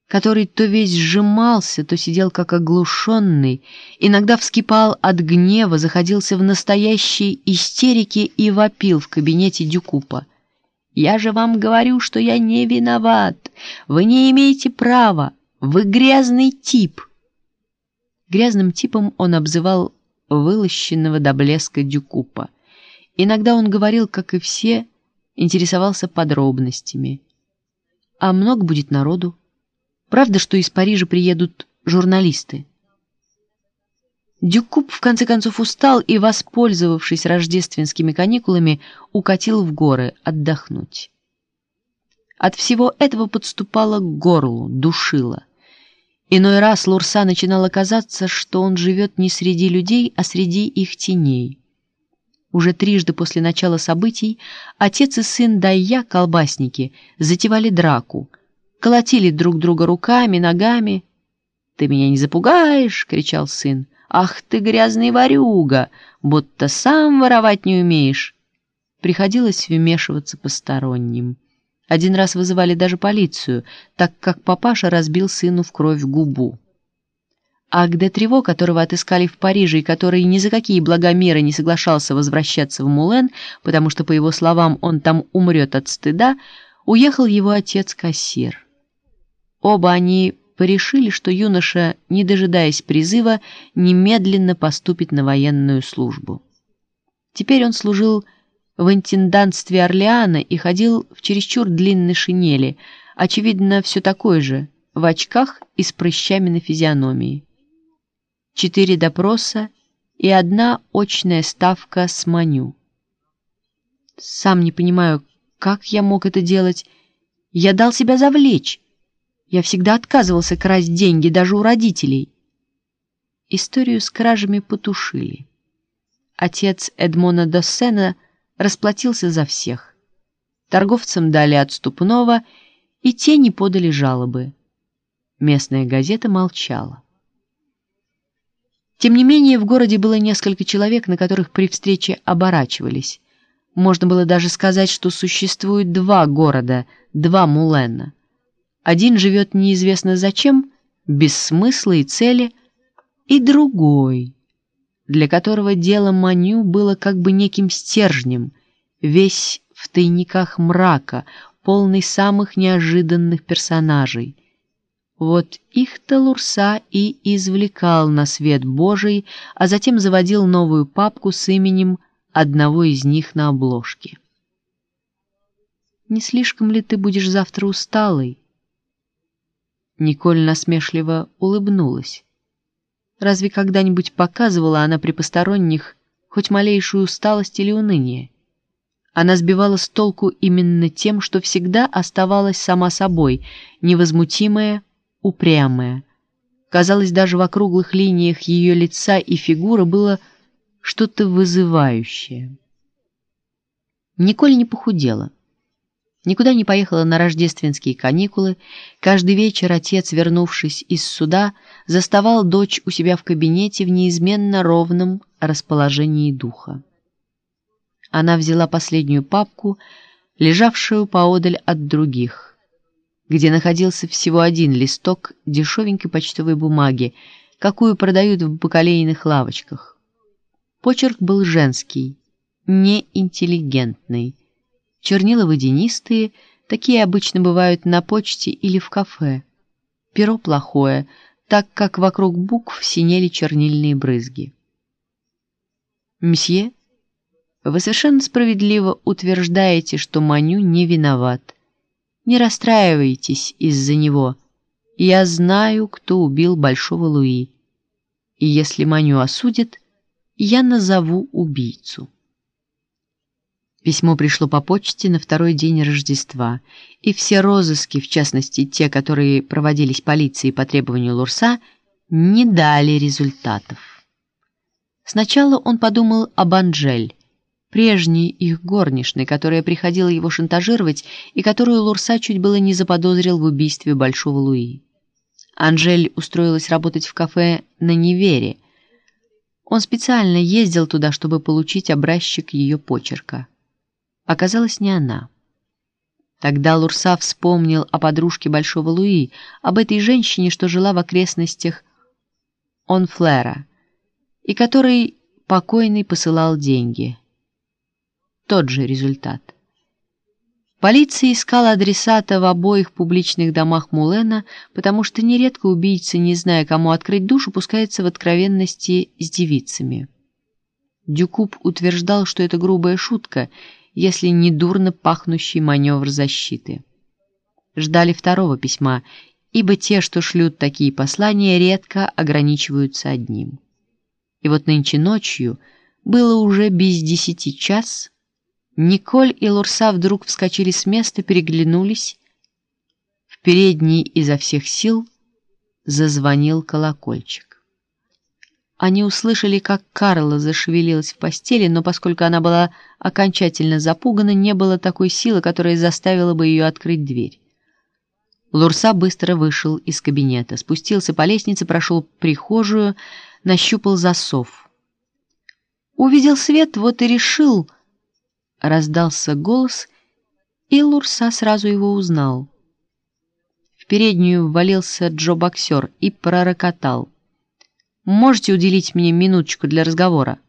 который то весь сжимался, то сидел как оглушенный, иногда вскипал от гнева, заходился в настоящей истерике и вопил в кабинете Дюкупа. «Я же вам говорю, что я не виноват! Вы не имеете права! Вы грязный тип!» Грязным типом он обзывал вылощенного до блеска Дюкупа. Иногда он говорил, как и все, интересовался подробностями. А много будет народу? Правда, что из Парижа приедут журналисты? Дюкуб в конце концов устал и, воспользовавшись рождественскими каникулами, укатил в горы отдохнуть. От всего этого подступало к горлу, душило. Иной раз Лурса начинало казаться, что он живет не среди людей, а среди их теней. Уже трижды после начала событий отец и сын Дайя, колбасники, затевали драку, колотили друг друга руками, ногами. «Ты меня не запугаешь!» — кричал сын. «Ах ты грязный ворюга! Будто сам воровать не умеешь!» Приходилось вмешиваться посторонним. Один раз вызывали даже полицию, так как папаша разбил сыну в кровь губу. А к Детрево, которого отыскали в Париже и который ни за какие блага мира не соглашался возвращаться в Мулен, потому что, по его словам, он там умрет от стыда, уехал его отец-кассир. Оба они порешили, что юноша, не дожидаясь призыва, немедленно поступит на военную службу. Теперь он служил в интендантстве Орлеана и ходил в чересчур длинной шинели, очевидно, все такой же, в очках и с прыщами на физиономии четыре допроса и одна очная ставка с Маню. Сам не понимаю, как я мог это делать. Я дал себя завлечь. Я всегда отказывался красть деньги даже у родителей. Историю с кражами потушили. Отец Эдмона Доссена расплатился за всех. торговцам дали отступного, и те не подали жалобы. Местная газета молчала. Тем не менее, в городе было несколько человек, на которых при встрече оборачивались. Можно было даже сказать, что существует два города, два Мулена. Один живет неизвестно зачем, без смысла и цели, и другой, для которого дело Маню было как бы неким стержнем, весь в тайниках мрака, полный самых неожиданных персонажей. Вот их-то Лурса и извлекал на свет Божий, а затем заводил новую папку с именем одного из них на обложке. «Не слишком ли ты будешь завтра усталой?» Николь насмешливо улыбнулась. Разве когда-нибудь показывала она при посторонних хоть малейшую усталость или уныние? Она сбивала с толку именно тем, что всегда оставалась сама собой, невозмутимая, упрямая. Казалось, даже в округлых линиях ее лица и фигуры было что-то вызывающее. Николь не похудела. Никуда не поехала на рождественские каникулы. Каждый вечер отец, вернувшись из суда, заставал дочь у себя в кабинете в неизменно ровном расположении духа. Она взяла последнюю папку, лежавшую поодаль от других, где находился всего один листок дешевенькой почтовой бумаги, какую продают в бакалейных лавочках. Почерк был женский, неинтеллигентный. Чернила водянистые, такие обычно бывают на почте или в кафе. Перо плохое, так как вокруг букв синели чернильные брызги. «Мсье, вы совершенно справедливо утверждаете, что Маню не виноват. Не расстраивайтесь из-за него. Я знаю, кто убил Большого Луи. И если Маню осудят, я назову убийцу. Письмо пришло по почте на второй день Рождества, и все розыски, в частности те, которые проводились полицией по требованию Лурса, не дали результатов. Сначала он подумал об Анжель, прежней их горничной, которая приходила его шантажировать и которую Лурса чуть было не заподозрил в убийстве Большого Луи. Анжель устроилась работать в кафе на Невере, он специально ездил туда, чтобы получить образчик ее почерка. Оказалось, не она. Тогда Лурса вспомнил о подружке Большого Луи, об этой женщине, что жила в окрестностях Онфлера, и которой покойный посылал деньги. Тот же результат. Полиция искала адресата в обоих публичных домах Мулена, потому что нередко убийца, не зная, кому открыть душу, пускается в откровенности с девицами. Дюкуб утверждал, что это грубая шутка, если не дурно пахнущий маневр защиты. Ждали второго письма, ибо те, что шлют такие послания, редко ограничиваются одним. И вот нынче ночью было уже без десяти час, Николь и Лурса вдруг вскочили с места, переглянулись. В передней изо всех сил зазвонил колокольчик. Они услышали, как Карла зашевелилась в постели, но поскольку она была окончательно запугана, не было такой силы, которая заставила бы ее открыть дверь. Лурса быстро вышел из кабинета, спустился по лестнице, прошел прихожую, нащупал засов. Увидел свет, вот и решил — раздался голос, и Лурса сразу его узнал. В переднюю ввалился Джо-боксер и пророкотал. «Можете уделить мне минуточку для разговора?»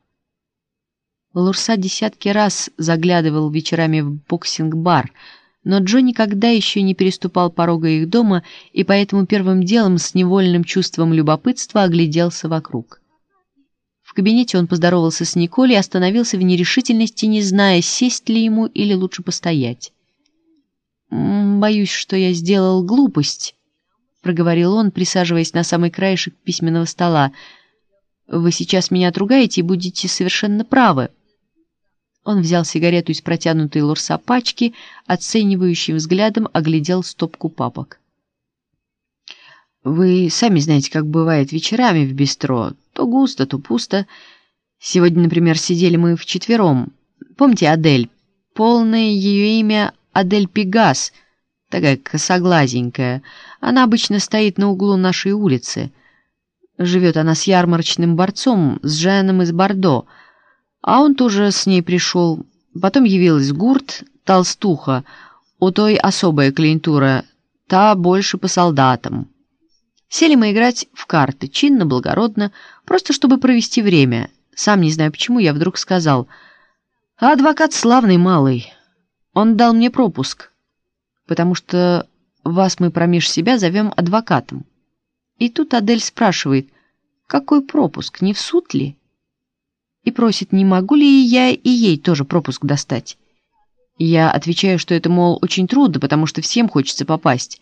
Лурса десятки раз заглядывал вечерами в боксинг-бар, но Джо никогда еще не переступал порога их дома и поэтому первым делом с невольным чувством любопытства огляделся вокруг. В кабинете он поздоровался с Николь и остановился в нерешительности, не зная, сесть ли ему или лучше постоять. «Боюсь, что я сделал глупость», — проговорил он, присаживаясь на самый краешек письменного стола. «Вы сейчас меня отругаете и будете совершенно правы». Он взял сигарету из протянутой лурса пачки, оценивающим взглядом оглядел стопку папок. Вы сами знаете, как бывает вечерами в бистро. То густо, то пусто. Сегодня, например, сидели мы вчетвером. Помните Адель? Полное ее имя Адель Пегас, такая косоглазенькая. Она обычно стоит на углу нашей улицы. Живет она с ярмарочным борцом, с Жаном из Бордо, а он тоже с ней пришел. Потом явилась Гурт, толстуха, у той особая клиентура, та больше по солдатам. Сели мы играть в карты, чинно, благородно, просто чтобы провести время. Сам не знаю почему, я вдруг сказал, «А адвокат славный малый, он дал мне пропуск, потому что вас мы промеж себя зовем адвокатом». И тут Адель спрашивает, «Какой пропуск, не в суд ли?» И просит, не могу ли я и ей тоже пропуск достать. Я отвечаю, что это, мол, очень трудно, потому что всем хочется попасть.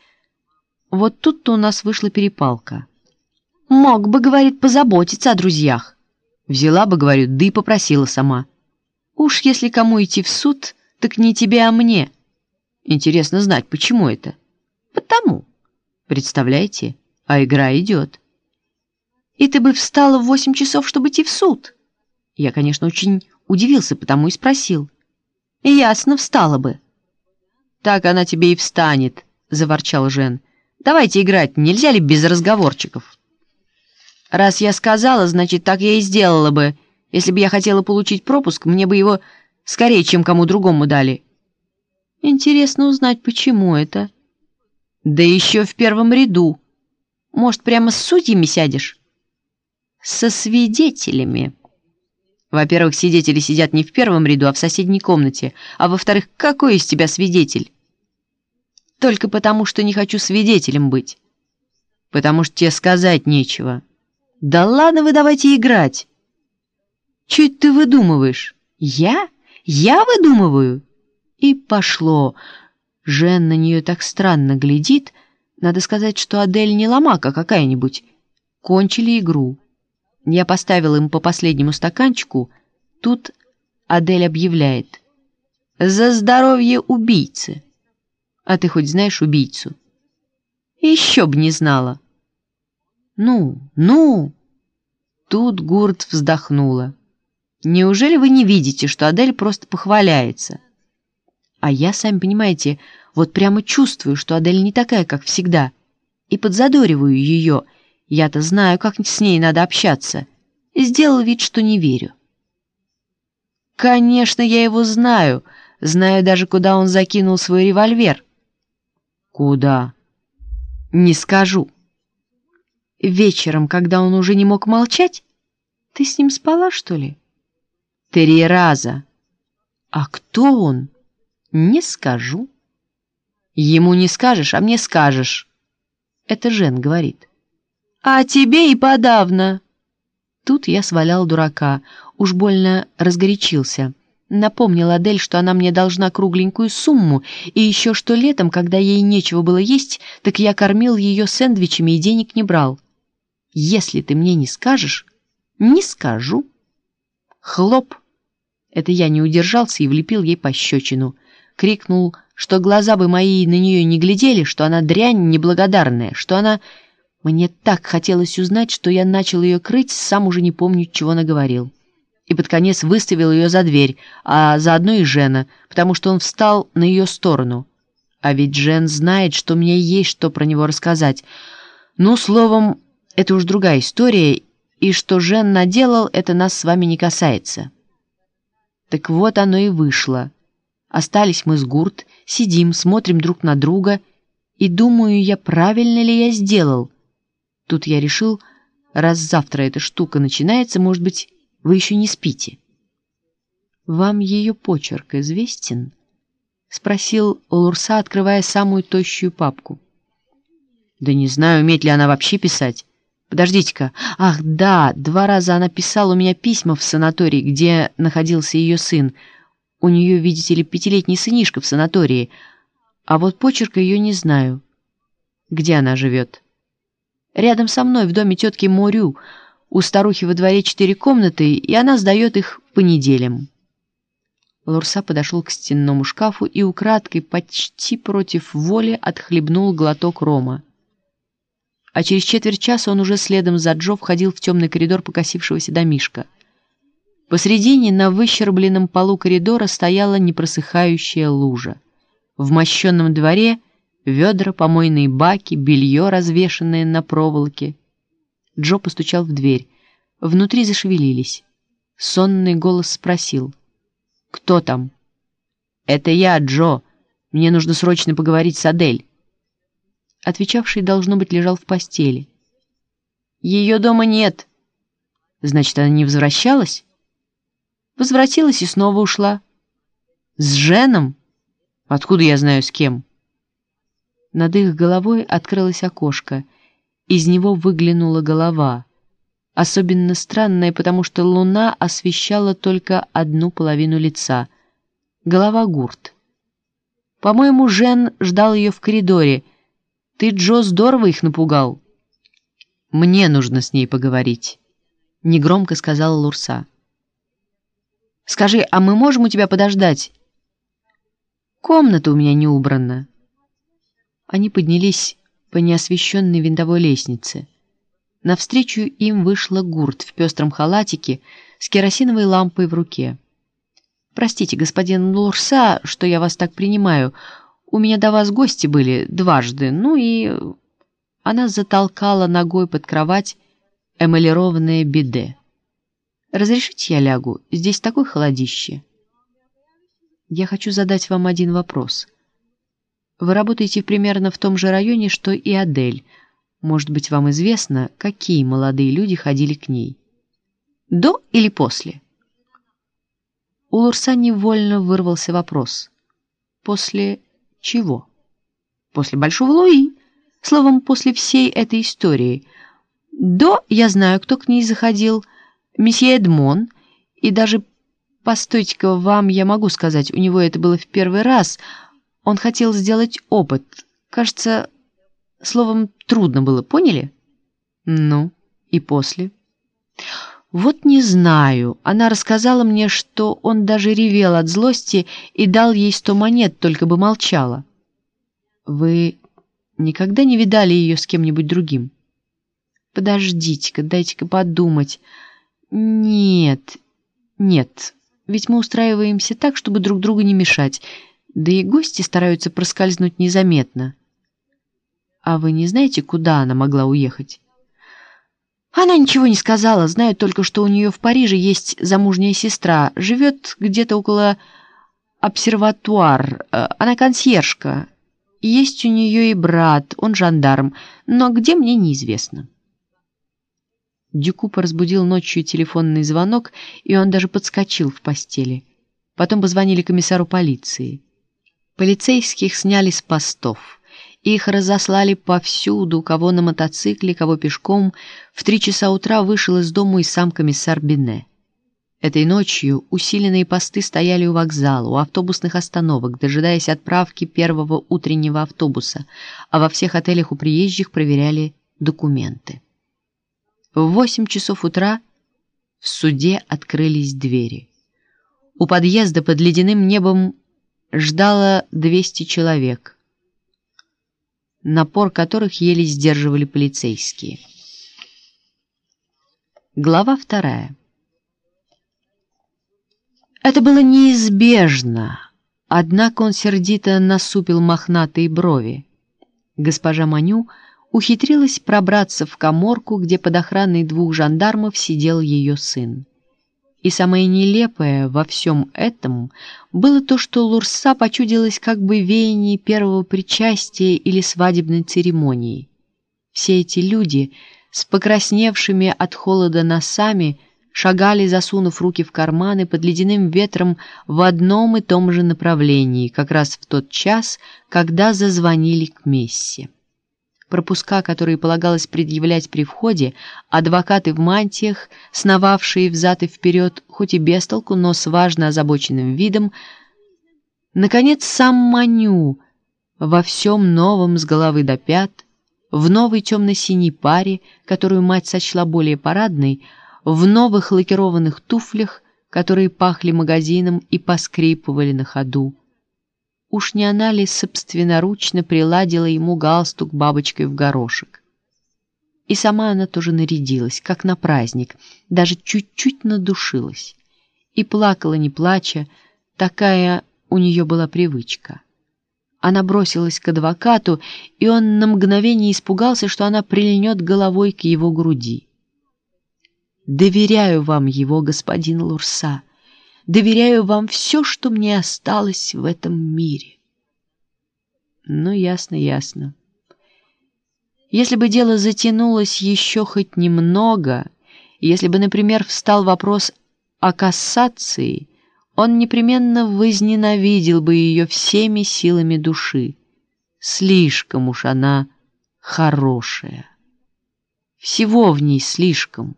Вот тут-то у нас вышла перепалка. «Мог бы, — говорит, — позаботиться о друзьях». Взяла бы, говорю, да и попросила сама. «Уж если кому идти в суд, так не тебе, а мне». Интересно знать, почему это? Потому. Представляете? А игра идет. И ты бы встала в восемь часов, чтобы идти в суд? Я, конечно, очень удивился, потому и спросил. Ясно, встала бы. Так она тебе и встанет, заворчал Жен. Давайте играть, нельзя ли без разговорчиков? Раз я сказала, значит, так я и сделала бы. Если бы я хотела получить пропуск, мне бы его скорее, чем кому другому дали. Интересно узнать, почему это. Да еще в первом ряду. Может, прямо с судьями сядешь? Со свидетелями. Во-первых, свидетели сидят не в первом ряду, а в соседней комнате. А во-вторых, какой из тебя свидетель? Только потому, что не хочу свидетелем быть. Потому что тебе сказать нечего. Да ладно вы давайте играть. Чуть ты выдумываешь? Я? Я выдумываю? И пошло. Жен на нее так странно глядит. Надо сказать, что Адель не ломака какая-нибудь. Кончили игру. Я поставил им по последнему стаканчику. Тут Адель объявляет. «За здоровье убийцы!» «А ты хоть знаешь убийцу?» «Еще б не знала!» «Ну, ну!» Тут Гурт вздохнула. «Неужели вы не видите, что Адель просто похваляется?» А я, сами понимаете, вот прямо чувствую, что Адель не такая, как всегда, и подзадориваю ее — я-то знаю, как с ней надо общаться. Сделал вид, что не верю. Конечно, я его знаю. Знаю даже, куда он закинул свой револьвер. Куда? Не скажу. Вечером, когда он уже не мог молчать, ты с ним спала, что ли? Три раза. А кто он? Не скажу. Ему не скажешь, а мне скажешь. Это Жен говорит. «А тебе и подавно!» Тут я свалял дурака, уж больно разгорячился. Напомнил Адель, что она мне должна кругленькую сумму, и еще что летом, когда ей нечего было есть, так я кормил ее сэндвичами и денег не брал. «Если ты мне не скажешь...» «Не скажу». «Хлоп!» Это я не удержался и влепил ей пощечину. Крикнул, что глаза бы мои на нее не глядели, что она дрянь неблагодарная, что она мне так хотелось узнать, что я начал ее крыть, сам уже не помню, чего наговорил. И под конец выставил ее за дверь, а заодно и Жена, потому что он встал на ее сторону. А ведь Жен знает, что мне есть что про него рассказать. Ну, словом, это уж другая история, и что Жен наделал, это нас с вами не касается. Так вот оно и вышло. Остались мы с Гурт, сидим, смотрим друг на друга, и думаю я, правильно ли я сделал, Тут я решил, раз завтра эта штука начинается, может быть, вы еще не спите. «Вам ее почерк известен?» — спросил Лурса, открывая самую тощую папку. «Да не знаю, умеет ли она вообще писать. Подождите-ка. Ах, да, два раза она писала у меня письма в санатории, где находился ее сын. У нее, видите ли, пятилетний сынишка в санатории. А вот почерка ее не знаю. Где она живет?» Рядом со мной в доме тетки Морю у старухи во дворе четыре комнаты, и она сдает их по неделям. Лурса подошел к стенному шкафу и украдкой, почти против воли, отхлебнул глоток рома. А через четверть часа он уже следом за Джо входил в темный коридор покосившегося домишка. Посредине на выщербленном полу коридора стояла непросыхающая лужа. В мощенном дворе ведра, помойные баки, белье, развешанное на проволоке. Джо постучал в дверь. Внутри зашевелились. Сонный голос спросил. «Кто там?» «Это я, Джо. Мне нужно срочно поговорить с Адель». Отвечавший, должно быть, лежал в постели. «Ее дома нет». «Значит, она не возвращалась?» «Возвратилась и снова ушла». «С Женом?» «Откуда я знаю, с кем?» Над их головой открылось окошко. Из него выглянула голова. Особенно странная, потому что луна освещала только одну половину лица. Голова Гурт. По-моему, Жен ждал ее в коридоре. Ты, Джо, здорово их напугал. Мне нужно с ней поговорить, — негромко сказала Лурса. Скажи, а мы можем у тебя подождать? Комната у меня не убрана. Они поднялись по неосвещенной винтовой лестнице. Навстречу им вышла Гурт в пестром халатике с керосиновой лампой в руке. «Простите, господин Лурса, что я вас так принимаю. У меня до вас гости были дважды, ну и...» Она затолкала ногой под кровать эмалированное биде. «Разрешите я лягу? Здесь такое холодище». «Я хочу задать вам один вопрос». Вы работаете примерно в том же районе, что и Адель. Может быть, вам известно, какие молодые люди ходили к ней? До или после? У Лурса невольно вырвался вопрос. После чего? После Большого Луи. Словом, после всей этой истории. До я знаю, кто к ней заходил. Месье Эдмон. И даже, постойте-ка, вам я могу сказать, у него это было в первый раз — он хотел сделать опыт. Кажется, словом, трудно было, поняли? Ну, и после? Вот не знаю. Она рассказала мне, что он даже ревел от злости и дал ей сто монет, только бы молчала. Вы никогда не видали ее с кем-нибудь другим? Подождите-ка, дайте-ка подумать. Нет, нет, ведь мы устраиваемся так, чтобы друг другу не мешать да и гости стараются проскользнуть незаметно. А вы не знаете, куда она могла уехать? Она ничего не сказала, знаю только, что у нее в Париже есть замужняя сестра, живет где-то около обсерватуар, э, она консьержка. Есть у нее и брат, он жандарм, но где мне неизвестно. Дюкупа разбудил ночью телефонный звонок, и он даже подскочил в постели. Потом позвонили комиссару полиции. Полицейских сняли с постов. Их разослали повсюду, кого на мотоцикле, кого пешком. В три часа утра вышел из дому и сам комиссар Бине. Этой ночью усиленные посты стояли у вокзала, у автобусных остановок, дожидаясь отправки первого утреннего автобуса, а во всех отелях у приезжих проверяли документы. В восемь часов утра в суде открылись двери. У подъезда под ледяным небом ждало 200 человек, напор которых еле сдерживали полицейские. Глава вторая. Это было неизбежно, однако он сердито насупил мохнатые брови. Госпожа Маню ухитрилась пробраться в коморку, где под охраной двух жандармов сидел ее сын. И самое нелепое во всем этом было то, что Лурса почудилась как бы веяние первого причастия или свадебной церемонии. Все эти люди с покрасневшими от холода носами шагали, засунув руки в карманы под ледяным ветром в одном и том же направлении, как раз в тот час, когда зазвонили к мессе пропуска, которые полагалось предъявлять при входе, адвокаты в мантиях, сновавшие взад и вперед, хоть и без толку, но с важно озабоченным видом, наконец, сам Маню во всем новом с головы до пят, в новой темно-синей паре, которую мать сочла более парадной, в новых лакированных туфлях, которые пахли магазином и поскрипывали на ходу, Уж не она ли собственноручно приладила ему галстук бабочкой в горошек? И сама она тоже нарядилась, как на праздник, даже чуть-чуть надушилась. И плакала, не плача, такая у нее была привычка. Она бросилась к адвокату, и он на мгновение испугался, что она прильнет головой к его груди. «Доверяю вам его, господин Лурса. Доверяю вам все, что мне осталось в этом мире». «Ну, ясно, ясно». Если бы дело затянулось еще хоть немного, если бы, например, встал вопрос о кассации, он непременно возненавидел бы ее всеми силами души. Слишком уж она хорошая. Всего в ней слишком.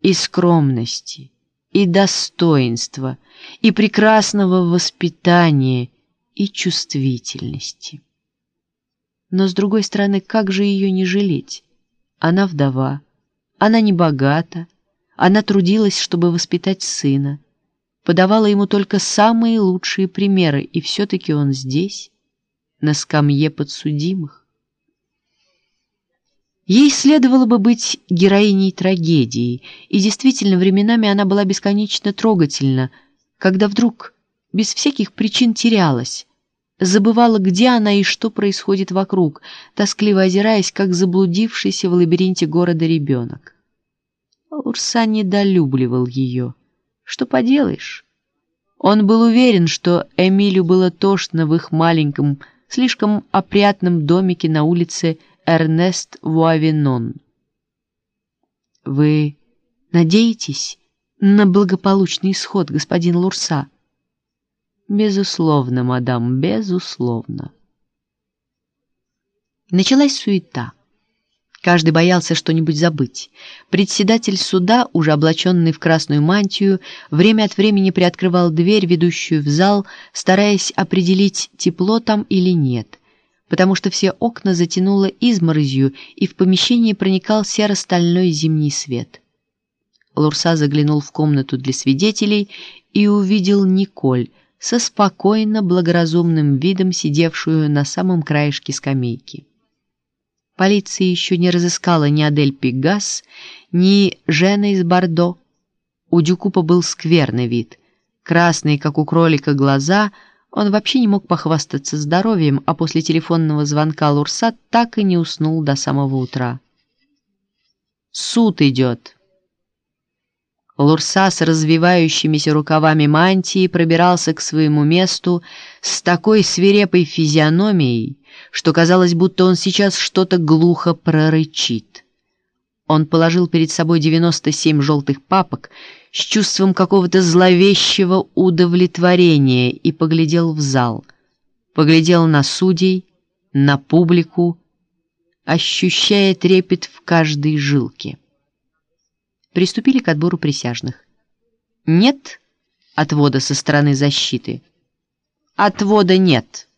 И скромности, и достоинства, и прекрасного воспитания, и чувствительности. Но, с другой стороны, как же ее не жалеть? Она вдова, она не богата, она трудилась, чтобы воспитать сына подавала ему только самые лучшие примеры, и все-таки он здесь, на скамье подсудимых. Ей следовало бы быть героиней трагедии, и действительно временами она была бесконечно трогательна, когда вдруг, без всяких причин, терялась, забывала, где она и что происходит вокруг, тоскливо озираясь, как заблудившийся в лабиринте города ребенок. Урса недолюбливал ее. Что поделаешь? Он был уверен, что Эмилю было тошно в их маленьком, слишком опрятном домике на улице Эрнест Вуавинон. «Вы надеетесь на благополучный исход, господин Лурса?» «Безусловно, мадам, безусловно». Началась суета. Каждый боялся что-нибудь забыть. Председатель суда, уже облаченный в красную мантию, время от времени приоткрывал дверь, ведущую в зал, стараясь определить, тепло там или нет, потому что все окна затянуло изморозью, и в помещении проникал серо-стальной зимний свет. Лурса заглянул в комнату для свидетелей и увидел Николь со спокойно благоразумным видом сидевшую на самом краешке скамейки. Полиция еще не разыскала ни Адель Пегас, ни Жена из Бордо. У Дюкупа был скверный вид. Красные, как у кролика, глаза. Он вообще не мог похвастаться здоровьем, а после телефонного звонка Лурса так и не уснул до самого утра. «Суд идет!» Лурса с развивающимися рукавами мантии пробирался к своему месту с такой свирепой физиономией, что казалось, будто он сейчас что-то глухо прорычит. Он положил перед собой 97 желтых папок с чувством какого-то зловещего удовлетворения и поглядел в зал. Поглядел на судей, на публику, ощущая трепет в каждой жилке. Приступили к отбору присяжных. Нет отвода со стороны защиты. Отвода нет.